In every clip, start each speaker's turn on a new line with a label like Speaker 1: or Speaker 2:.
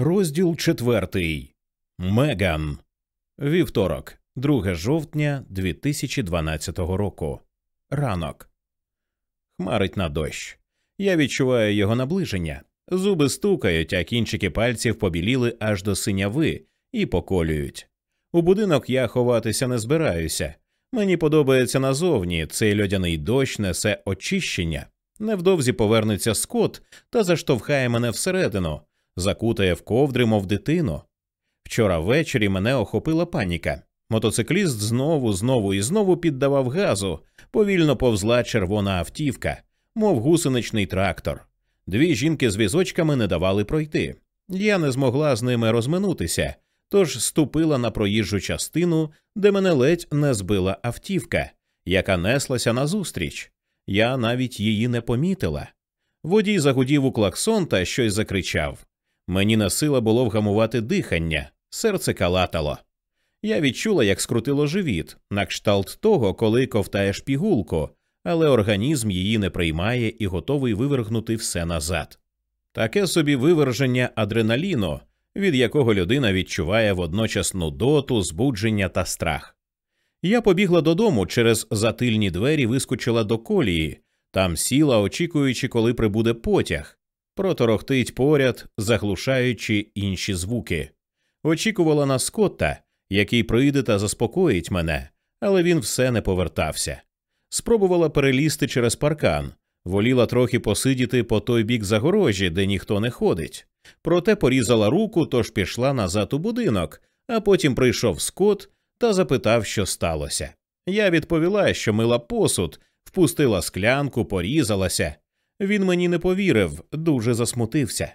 Speaker 1: Розділ четвертий. Меган. Вівторок, 2 жовтня 2012 року. Ранок. Хмарить на дощ. Я відчуваю його наближення. Зуби стукають, а кінчики пальців побіліли аж до синяви і поколюють. У будинок я ховатися не збираюся. Мені подобається назовні цей льодяний дощ несе очищення. Невдовзі повернеться скот та заштовхає мене всередину закутає в ковдри, мов дитину. Вчора ввечері мене охопила паніка. Мотоцикліст знову, знову і знову піддавав газу, повільно повзла червона автівка, мов гусеничний трактор. Дві жінки з візочками не давали пройти. Я не змогла з ними розминутися, тож ступила на проїжджу частину, де мене ледь не збила автівка, яка неслася назустріч. Я навіть її не помітила. Водій загудів у клаксон та щось закричав. Мені на сила було вгамувати дихання, серце калатало. Я відчула, як скрутило живіт, на кшталт того, коли ковтаєш пігулку, але організм її не приймає і готовий вивергнути все назад. Таке собі виверження адреналіну, від якого людина відчуває водночас нудоту, збудження та страх. Я побігла додому через затильні двері, вискочила до колії, там сіла, очікуючи, коли прибуде потяг проторохтить поряд, заглушаючи інші звуки. Очікувала на Скотта, який прийде та заспокоїть мене, але він все не повертався. Спробувала перелізти через паркан, воліла трохи посидіти по той бік загорожі, де ніхто не ходить. Проте порізала руку, тож пішла назад у будинок, а потім прийшов Скотт та запитав, що сталося. Я відповіла, що мила посуд, впустила склянку, порізалася, він мені не повірив, дуже засмутився.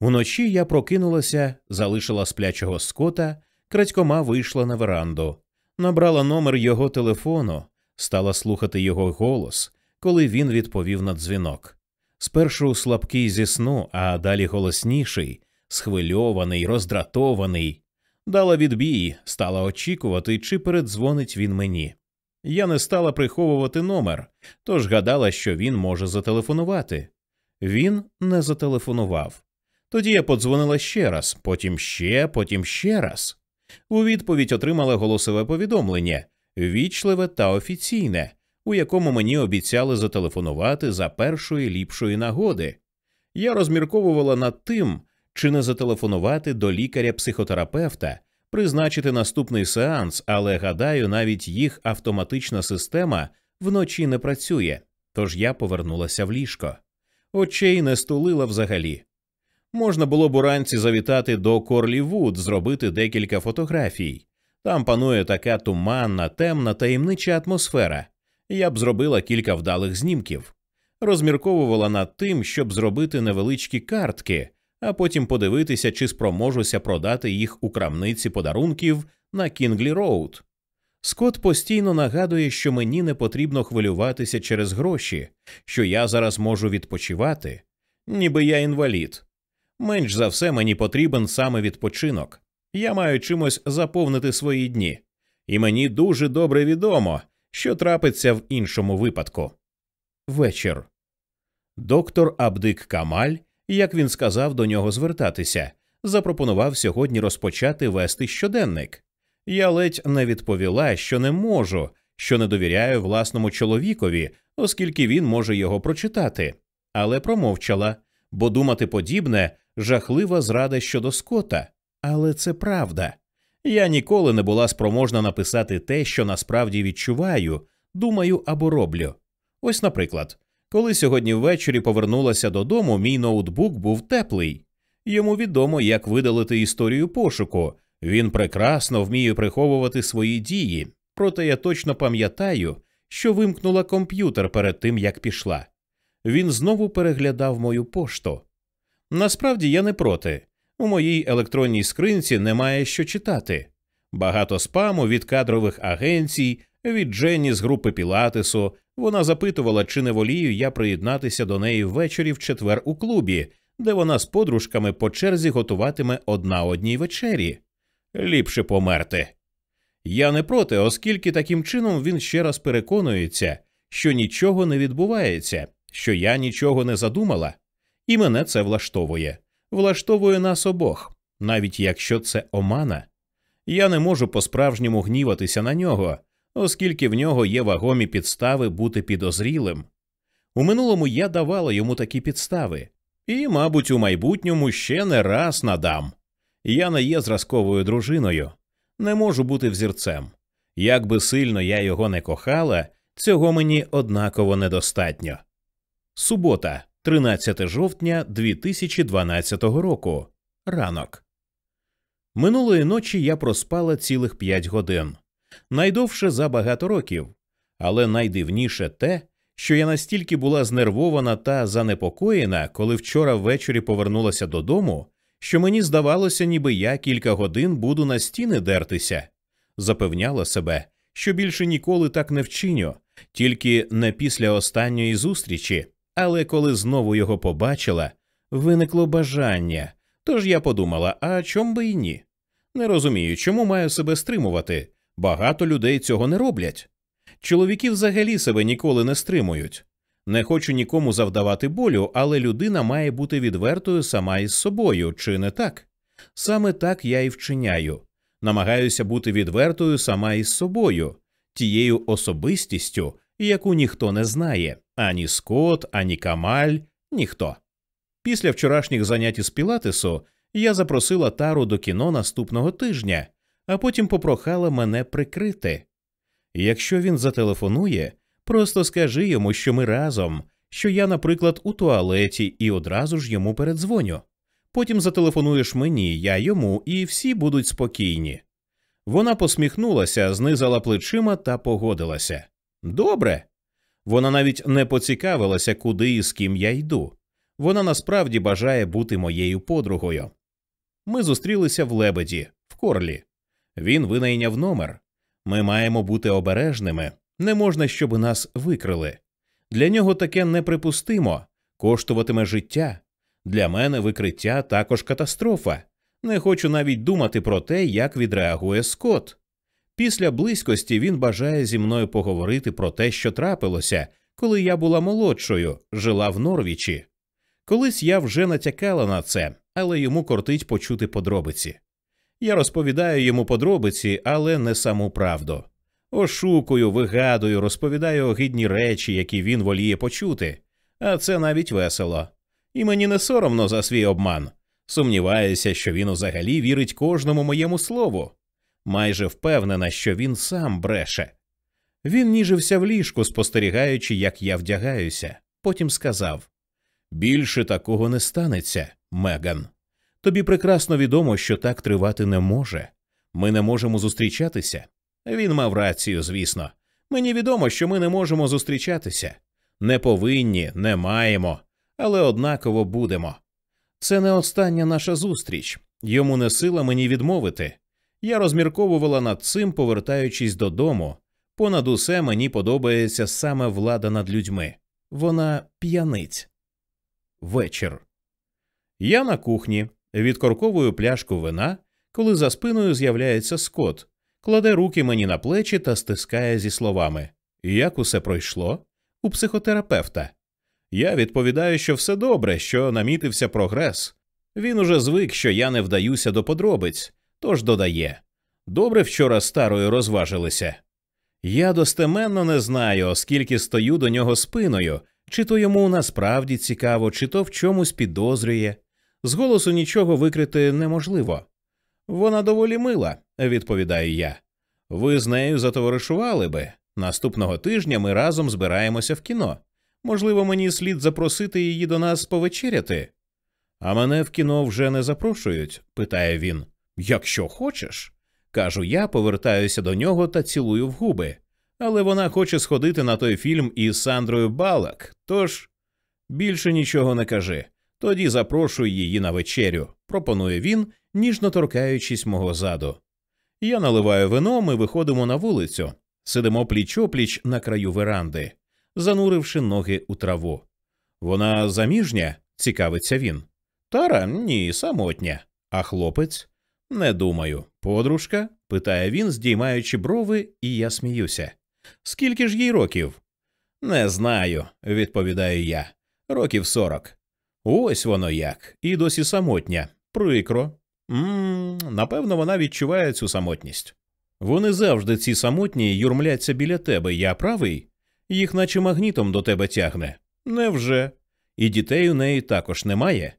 Speaker 1: Уночі я прокинулася, залишила сплячого скота, крадькома вийшла на веранду, набрала номер його телефону, стала слухати його голос, коли він відповів на дзвінок. Спершу слабкий зі сну, а далі голосніший, схвильований, роздратований. Дала відбій, стала очікувати, чи передзвонить він мені. Я не стала приховувати номер, тож гадала, що він може зателефонувати. Він не зателефонував. Тоді я подзвонила ще раз, потім ще, потім ще раз. У відповідь отримала голосове повідомлення вічливе та офіційне, у якому мені обіцяли зателефонувати за першої ліпшої нагоди. Я розмірковувала над тим, чи не зателефонувати до лікаря-психотерапевта призначити наступний сеанс, але гадаю, навіть їх автоматична система вночі не працює, тож я повернулася в ліжко. Очей не стулила взагалі. Можна було б уранці завітати до Корлі Вуд, зробити декілька фотографій. Там панує така туманна, темна, таємнича атмосфера. Я б зробила кілька вдалих знімків, розмірковувала над тим, щоб зробити невеличкі картки, а потім подивитися, чи спроможуся продати їх у крамниці подарунків на Кінглі Роуд. Скот постійно нагадує, що мені не потрібно хвилюватися через гроші, що я зараз можу відпочивати, ніби я інвалід. Менш за все мені потрібен саме відпочинок. Я маю чимось заповнити свої дні, і мені дуже добре відомо, що трапиться в іншому випадку. Вечір. Доктор Абдик Камаль як він сказав до нього звертатися, запропонував сьогодні розпочати вести щоденник. Я ледь не відповіла, що не можу, що не довіряю власному чоловікові, оскільки він може його прочитати, але промовчала, бо думати подібне жахлива зрада щодо скота. Але це правда. Я ніколи не була спроможна написати те, що насправді відчуваю, думаю або роблю. Ось, наприклад, коли сьогодні ввечері повернулася додому, мій ноутбук був теплий. Йому відомо, як видалити історію пошуку. Він прекрасно вміє приховувати свої дії, проте я точно пам'ятаю, що вимкнула комп'ютер перед тим, як пішла. Він знову переглядав мою пошту. Насправді я не проти. У моїй електронній скринці немає що читати. Багато спаму від кадрових агенцій, від Дженні з групи Пілатесу, вона запитувала, чи не волію я приєднатися до неї ввечері в четвер у клубі, де вона з подружками по черзі готуватиме одна одній вечері. Ліпше померти. Я не проти, оскільки таким чином він ще раз переконується, що нічого не відбувається, що я нічого не задумала, і мене це влаштовує. влаштовує нас обох, навіть якщо це омана. Я не можу по справжньому гніватися на нього, оскільки в нього є вагомі підстави бути підозрілим. У минулому я давала йому такі підстави, і, мабуть, у майбутньому ще не раз надам. Я не є зразковою дружиною, не можу бути взірцем. Як би сильно я його не кохала, цього мені однаково недостатньо. Субота, 13 жовтня 2012 року. Ранок. Минулої ночі я проспала цілих п'ять годин найдовше за багато років, але найдивніше те, що я настільки була знервована та занепокоєна, коли вчора ввечері повернулася додому, що мені здавалося, ніби я кілька годин буду на стіни дертися, запевняла себе, що більше ніколи так не вчиню, тільки не після останньої зустрічі, але коли знову його побачила, виникло бажання. Тож я подумала, а чом би і ні? Не розумію, чому маю себе стримувати. Багато людей цього не роблять. Чоловіки взагалі себе ніколи не стримують. Не хочу нікому завдавати болю, але людина має бути відвертою сама із собою, чи не так? Саме так я і вчиняю. Намагаюся бути відвертою сама із собою, тією особистістю, яку ніхто не знає ані Скот, ані Камаль, ніхто. Після вчорашніх занять із Пілатесу я запросила Тару до кіно наступного тижня, а потім попрохала мене прикрити. Якщо він зателефонує, просто скажи йому, що ми разом, що я, наприклад, у туалеті і одразу ж йому передзвоню. Потім зателефонуєш мені, я йому, і всі будуть спокійні. Вона посміхнулася, знизала плечима та погодилася. Добре. Вона навіть не поцікавилася, куди і з ким я йду. Вона насправді бажає бути моєю подругою. Ми зустрілися в лебеді, в корлі. Він винайняв номер. Ми маємо бути обережними, не можна, щоб нас викрили. Для нього таке неприпустимо, коштуватиме життя. Для мене викриття також катастрофа. Не хочу навіть думати про те, як відреагує Скот. Після близькості він бажає зі мною поговорити про те, що трапилося, коли я була молодшою, жила в Норвічі. Колись я вже натякала на це, але йому кортить почути подробиці. Я розповідаю йому подробиці, але не саму правду. Ошукую, вигадую, розповідаю огидні речі, які він воліє почути, а це навіть весело. І мені не соромно за свій обман. Сумніваюся, що він взагалі вірить кожному моєму слову. Майже впевнена, що він сам бреше. Він ніжився в ліжку, спостерігаючи, як я вдягаюся. Потім сказав Більше такого не станеться, Меган. Тобі прекрасно відомо, що так тривати не може. Ми не можемо зустрічатися. Він мав рацію, звісно. Мені відомо, що ми не можемо зустрічатися. Не повинні, не маємо, але однаково будемо. Це не остання наша зустріч, йому не сила мені відмовити. Я розмірковувала над цим, повертаючись додому. Понад усе мені подобається саме влада над людьми. Вона п'яниць. Вечір. Я на кухні відкорковую пляшку вина, коли за спиною з'являється скот, кладе руки мені на плечі та стискає зі словами Як усе пройшло? У психотерапевта. Я відповідаю, що все добре, що намітився прогрес. Він уже звик, що я не вдаюся до подробиць, тож додає добре вчора старою розважилися. Я достеменно не знаю, оскільки стою до нього спиною, чи то йому насправді цікаво, чи то в чомусь підозрює. З голосу нічого викрити неможливо. Вона доволі мила, відповідаю я. Ви з нею затоваришували би. Наступного тижня ми разом збираємося в кіно. Можливо, мені слід запросити її до нас повечеряти. А мене в кіно вже не запрошують, питає він. Якщо хочеш. Кажу я, повертаюся до нього та цілую в губи. Але вона хоче сходити на той фільм із Сандрою Балак, тож більше нічого не кажи. Тоді запрошую її на вечерю, пропонує він, ніжно торкаючись мого заду. Я наливаю вино, ми виходимо на вулицю, сидимо пліч опліч на краю веранди, зануривши ноги у траву. Вона заміжня, цікавиться він. Тара ні, самотня. А хлопець? Не думаю. Подружка? питає він, здіймаючи брови, і я сміюся. Скільки ж їй років? Не знаю, відповідаю я. Років сорок. Ось воно як, і досі самотня. Прикро. Мм, напевно, вона відчуває цю самотність. Вони завжди ці самотні юрмляться біля тебе, я правий? Їх наче магнітом до тебе тягне. Невже? І дітей у неї також немає?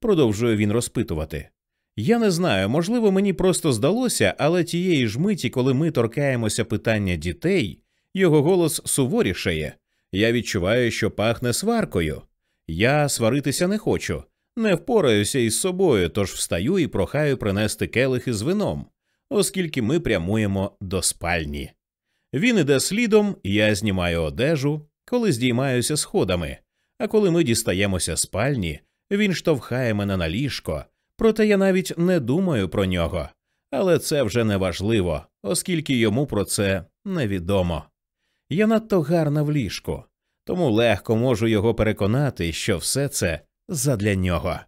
Speaker 1: Продовжує він розпитувати. Я не знаю, можливо, мені просто здалося, але тієї ж миті, коли ми торкаємося питання дітей, його голос суворішає. Я відчуваю, що пахне сваркою. Я сваритися не хочу, не впораюся із собою, тож встаю і прохаю принести келихи з вином, оскільки ми прямуємо до спальні. Він іде слідом, я знімаю одежу, коли здіймаюся сходами, а коли ми дістаємося спальні, він штовхає мене на ліжко, проте я навіть не думаю про нього. Але це вже не важливо, оскільки йому про це невідомо. Я надто гарна в ліжку, тому легко можу його переконати, що все це задля нього.